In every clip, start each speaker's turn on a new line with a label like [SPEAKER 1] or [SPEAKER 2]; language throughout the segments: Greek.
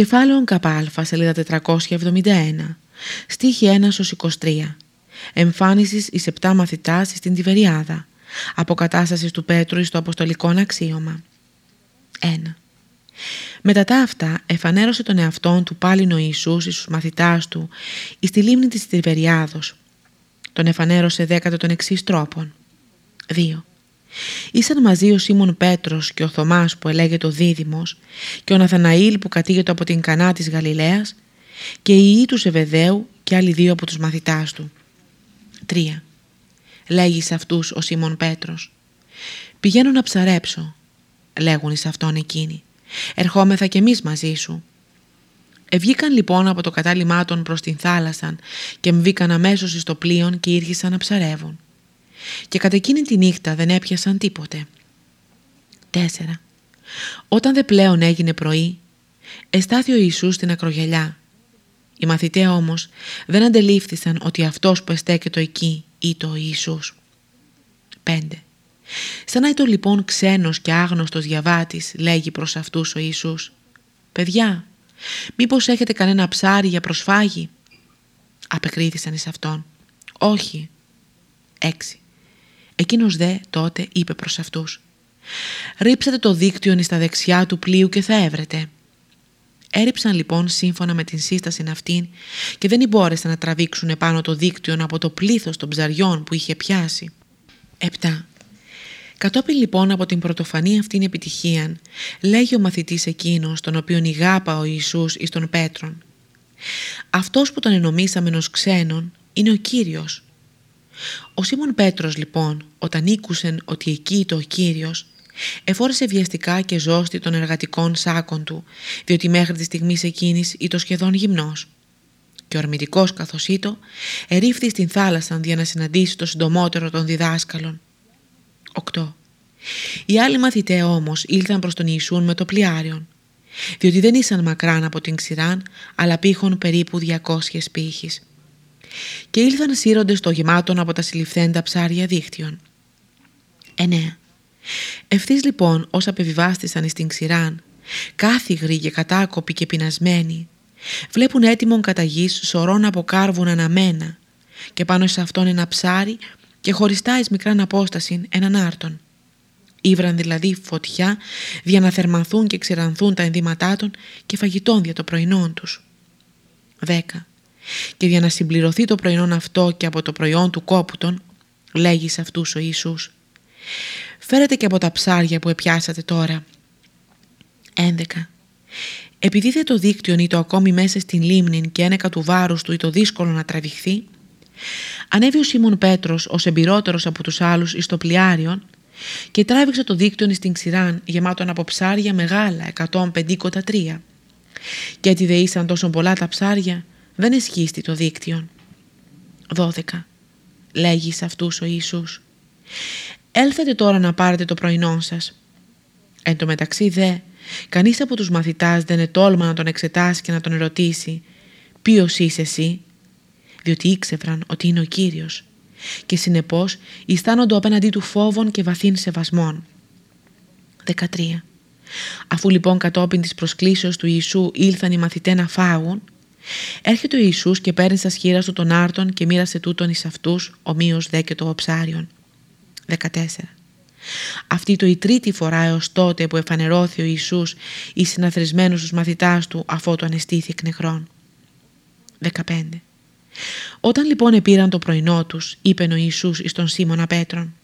[SPEAKER 1] Κεφάλαιο ΚΑΠΑ, σελίδα 471, στίχη 1 23. Εμφάνισης εις επτά μαθητάς στην Τιβεριάδα. Αποκατάστασης του Πέτρου στο αποστολικό αξίωμα. 1. Μετά τα αυτά εφανέρωσε τον εαυτόν του πάλιν ο Ιησούς εις τους μαθητάς του εις τη λίμνη της Τιβεριάδος. Τον εφανέρωσε δέκατο των εξής τρόπων. 2. Ήσαν μαζί ο Σίμων Πέτρος και ο Θωμάς που ελέγεται ο Δίδυμος και ο Ναθαναήλ που κατήγεται από την Κανά της Γαλιλαίας και οι ιοί τους Σεβεδαίου και άλλοι δύο από τους μαθητάς του. 3. Λέγεις σε αυτούς ο Σίμων Πέτρος. Πηγαίνω να ψαρέψω, λέγουν εις αυτόν εκείνοι. Ερχόμεθα κι εμείς μαζί σου. Ευγήκαν λοιπόν από το κατάλημά των προς την θάλασσα και μπήκαν αμέσως στο πλοίο και ήρχισαν να ψαρεύουν και κατά εκείνη τη νύχτα δεν έπιασαν τίποτε. 4. Όταν δε πλέον έγινε πρωί, εστάθη ο Ιησούς στην ακρογελιά. Οι μαθητές όμως δεν αντελήφθησαν ότι αυτός που εστέκεται εκεί ήταν ο Ιησούς. 5. Σαν να ήταν λοιπόν ξένος και άγνωστος διαβάτης, λέγει προς αυτούς ο Ιησούς. «Παιδιά, μήπως έχετε κανένα ψάρι για προσφάγη» απεκρίθησαν εις αυτόν. «Όχι». 6. Εκείνος δε τότε είπε προς αυτούς «Ρίψατε το δίκτυο στα δεξιά του πλοίου και θα έβρετε». Έριψαν λοιπόν σύμφωνα με την σύσταση αυτήν και δεν μπόρεσαν να τραβήξουν επάνω το δίκτυο από το πλήθος των ψαριών που είχε πιάσει. 7. Κατόπιν λοιπόν από την πρωτοφανή αυτήν επιτυχία, λέγει ο μαθητής εκείνος, τον οποίον ηγάπα ο Ιησούς εις τον Πέτρον. Αυτός που τον ενομίσαμε ως ξένον είναι ο Κύριος ο Σίμων Πέτρος λοιπόν όταν ήκουσεν ότι εκεί ήταν ο Κύριος εφόρεσε βιαστικά και ζώστη των εργατικών σάκων του διότι μέχρι της στιγμής εκείνης ήταν σχεδόν γυμνός και ο ορμητικός καθώς ήτο ερήφθη στην θάλασσα για να συναντήσει το συντομότερο των διδάσκαλων. 8. Οι άλλοι μαθητέ όμως ήλθαν προς τον Ιησούν με το πλοιάριον διότι δεν ήσαν μακράν από την ξηράν αλλά πήχον περίπου 200 πύχης και ήλθαν σύρονται στο γεμάτον από τα συλληφθέντα ψάρια δίχτυον. 9. Ευθύς λοιπόν όσα απεβιβάστησαν στην ξηράν, κάθιγροι και κατάκοποι και πεινασμένοι, βλέπουν έτοιμον κατά γης σωρών από κάρβουν αναμένα και πάνω σε αυτόν ένα ψάρι και χωριστά εις μικράν απόσταση έναν άρτον. Ήβραν δηλαδή φωτιά για να θερμανθούν και ξηρανθούν τα ενδύματά των και φαγητών για το πρωινό τους. 10 και για να συμπληρωθεί το προϊόν αυτό και από το προϊόν του κόπου λέγει σε αυτούς ο Ιησούς «Φέρετε και από τα ψάρια που επιάσατε τώρα». 11. Επειδή δεν το δίκτυο ή το ακόμη μέσα στην λίμνη και ένεκα του βάρους του ή το δύσκολο να τραβηχθεί, ανέβη ο Σίμων Πέτρος ως εμπειρότερος από τους άλλους εις το πλοιάριον και τράβηξε το δίκτυο στην ξηράν γεμάτον από ψάρια μεγάλα, 150 τρία. Και έτσι δε ήσαν τόσο πολλά τα ψάρια δεν εσχίστη το δίκτυο. 12. Λέγει σε αυτούς ο Ιησούς. Έλθετε τώρα να πάρετε το πρωινό σας. Εν τω μεταξύ δε, κανείς από τους μαθητάς δεν ετόλμα να τον εξετάσει και να τον ερωτήσει «Ποιος είσαι εσύ» διότι ήξευραν ότι είναι ο Κύριος και συνεπώς αισθάνονται απέναντί του φόβων και βαθύν σεβασμών. 13. Αφού λοιπόν κατόπιν της προσκλήσεως του Ιησού ήλθαν οι μαθητές να φάγουν, Έρχεται ο Ιησούς και παίρνει στα σχήρα του τον άρτον και μοίρασε τούτον εις αυτούς, ομοίως δε και το οψάριον. 14. Αυτή το η τρίτη φορά έως τότε που εφανερώθη ο Ιησούς εις συναθρισμένους στους μαθητάς του αφού το ανεστήθη εκ νεχρών. 15. Όταν λοιπόν επήραν το πρωινό τους, είπε ο Ιησούς εις τον Σίμωνα Πέτρον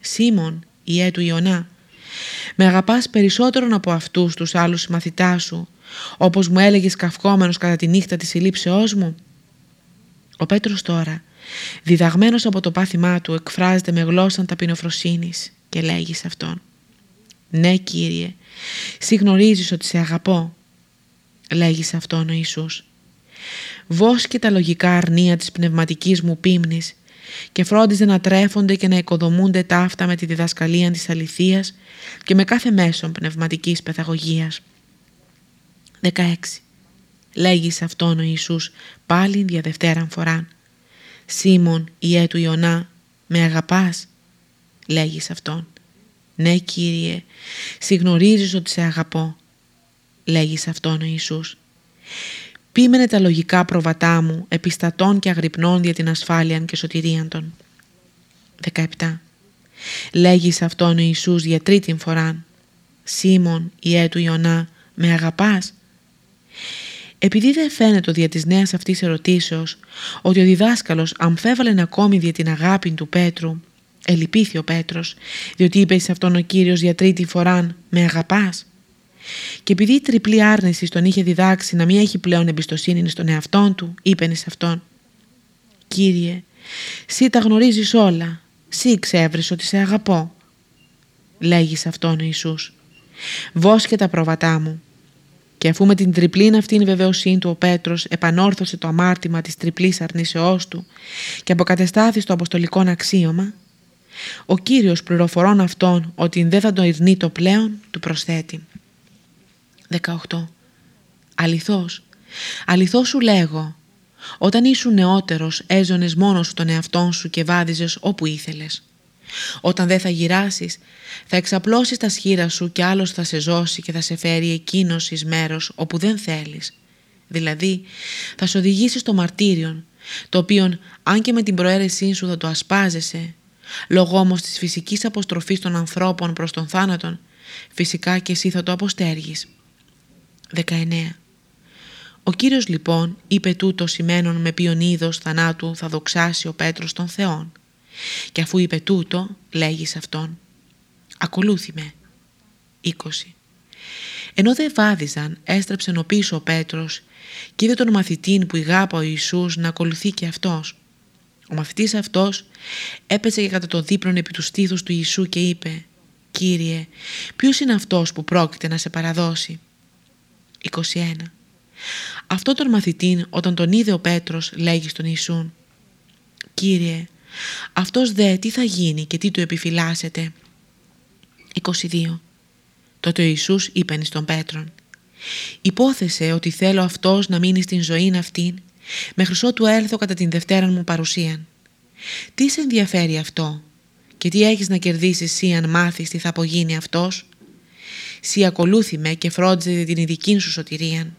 [SPEAKER 1] «Σίμων, ιέ του Ιωνά, με αγαπάς περισσότερον από αυτούς τους άλλους μαθητάς σου όπως μου έλεγες καυκόμενος κατά τη νύχτα της συλλήψεώς μου. Ο Πέτρος τώρα, διδαγμένος από το πάθημά του, εκφράζεται με γλώσσα ταπεινοφροσύνης και λέγει σε αυτόν «Ναι Κύριε, συγνωρίζεις ότι σε αγαπώ», λέγει σε αυτόν ο Ιησούς. Βόσκε τα λογικά αρνία της πνευματικής μου πίμνης και φρόντιζε να τρέφονται και να οικοδομούνται ταύτα με τη διδασκαλία της αληθείας και με κάθε μέσον πνευματικής παιδαγωγίας. 16. Λέγει σε αυτόν ο Ιησούς πάλι δια δευτέραν φοράν. Σίμων, ιέ του Ιωνά, με αγαπάς. Λέγει σε αυτόν. Ναι Κύριε, συγνωρίζεις ότι σε αγαπώ. Λέγει σε αυτόν ο Ιησούς. Πείμενε τα λογικά προβατά μου, επιστατών και αγρυπνών για την ασφάλεια και σωτηρίαν των. 17. Λέγει σε αυτόν ο Ιησούς για τρίτη φορά «Σίμων, ιέ του Ιωνά, με αγαπάς» Επειδή δεν φαίνεται δια της νέας αυτής ερωτήσεως ότι ο διδάσκαλος αμφέβαλε ακόμη δια την αγάπη του Πέτρου, ελυπήθη ο Πέτρος, διότι είπε σε αυτόν ο Κύριος για τρίτη φορά «Με αγαπάς» και επειδή η τριπλή άρνηση τον είχε διδάξει να μην έχει πλέον εμπιστοσύνη στον εαυτόν του, είπε σε αυτόν «Κύριε, σύ τα γνωρίζεις όλα, σύ ξέβρεις ότι σε αγαπώ». Λέγει σε αυτόν ο Ιησούς «Βόσκε τα προβατά μου». Και αφού με την τριπλή αυτήν βεβαιοσύνη του ο Πέτρος επανόρθωσε το αμάρτημα της τριπλής αρνήσεώς του και αποκατεστάθη στο αποστολικό αξίωμα, ο Κύριος πληροφορών αυτόν ότι δεν θα το ειρνεί το πλέον, του προσθέτει. 18. Αληθώς, αληθώς σου λέγω, όταν ήσουν νεότερος έζωνες μόνος σου τον εαυτόν σου και βάδιζες όπου ήθελες. Όταν δεν θα γυράσεις, θα εξαπλώσεις τα σχήρα σου και άλλος θα σε ζώσει και θα σε φέρει εκείνος εις μέρος όπου δεν θέλεις. Δηλαδή, θα σε οδηγήσει στο μαρτύριον, το οποίο αν και με την προαίρεσή σου θα το ασπάζεσαι, λόγω όμως της φυσικής αποστροφής των ανθρώπων προς τον θάνατον, φυσικά και εσύ θα το αποστέργεις. 19. Ο Κύριος λοιπόν είπε τούτο σημαίνον με ποιον είδος θανάτου θα δοξάσει ο Πέτρος των Θεών. Και αφού είπε τούτο, λέγει σε αυτόν «Ακολούθη με». 20. Ενώ δεν βάδιζαν, έστρεψε ο πίσω ο Πέτρος και είδε τον μαθητήν που ηγάπα ο Ιησούς να ακολουθεί και αυτός. Ο μαθητής αυτός έπεσε και κατά το δίπλον επί τους στήθους του Ιησού και είπε «Κύριε, ποιος είναι αυτός που πρόκειται να σε παραδώσει» 21. Αυτό τον μαθητήν όταν τον είδε ο Πέτρος λέγει στον Ιησούν «Κύριε, αυτός δε τι θα γίνει και τι του επιφυλάσσεται» 22. Τότε ο Ιησούς είπεν στον Πέτρον «Υπόθεσε ότι θέλω αυτός να μείνει στην ζωή αυτήν μέχρι ότου έλθω κατά την Δευτέρα μου παρουσία. Τι σε ενδιαφέρει αυτό και τι έχεις να κερδίσεις εσύ αν μάθεις τι θα απογίνει αυτός» Σύ ακολούθη με και φρόντιζε την ειδική σου σωτηρία.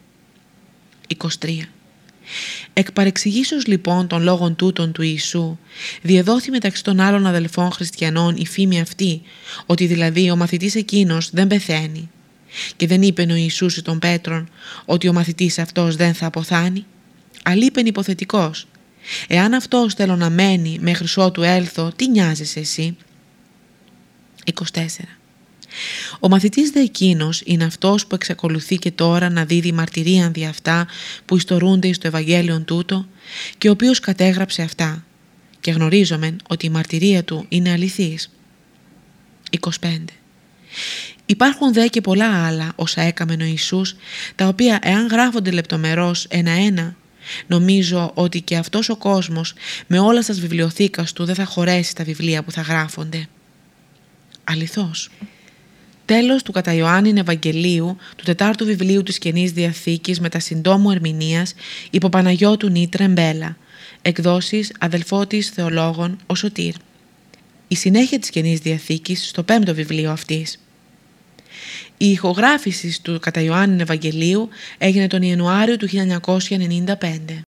[SPEAKER 1] 23. Εκ παρεξηγήσεως λοιπόν των λόγων τούτων του Ιησού διεδόθη μεταξύ των άλλων αδελφών χριστιανών η φήμη αυτή ότι δηλαδή ο μαθητής εκείνος δεν πεθαίνει. Και δεν είπε ο Ιησούς τον Πέτρον ότι ο μαθητής αυτός δεν θα αποθάνει. Αλείπεν υποθετικός εάν αυτός θέλω να μένει μέχρι ότου έλθω τι νοιάζεσαι εσύ 24 ο μαθητής δε εκείνος είναι αυτός που εξακολουθεί και τώρα να δίδει μαρτυρίαν δι' αυτά που ιστορούνται στο Ευαγγέλιο τούτο και ο οποίος κατέγραψε αυτά και γνωρίζομεν ότι η μαρτυρία του είναι αληθής. 25. Υπάρχουν δε και πολλά άλλα όσα έκαμε ο Ιησούς, τα οποία εάν γράφονται λεπτομερώς ένα-ένα, νομίζω ότι και αυτός ο κόσμος με όλα σας βιβλιοθήκας του δεν θα χωρέσει τα βιβλία που θα γράφονται. Αληθώς. Τέλος του κατά Ιωάννην Ευαγγελίου του τετάρτου βιβλίου της Καινής Διαθήκης με τα συντόμου ερμηνείας υπό Παναγιώτου Νίτρε Μπέλα, εκδόσεις αδελφότης θεολόγων ο Σωτήρ. Η συνέχεια της Καινής Διαθήκης στο πέμπτο βιβλίο αυτής. Η ηχογράφηση του κατά Ιωάννην Ευαγγελίου έγινε τον Ιανουάριο του 1995.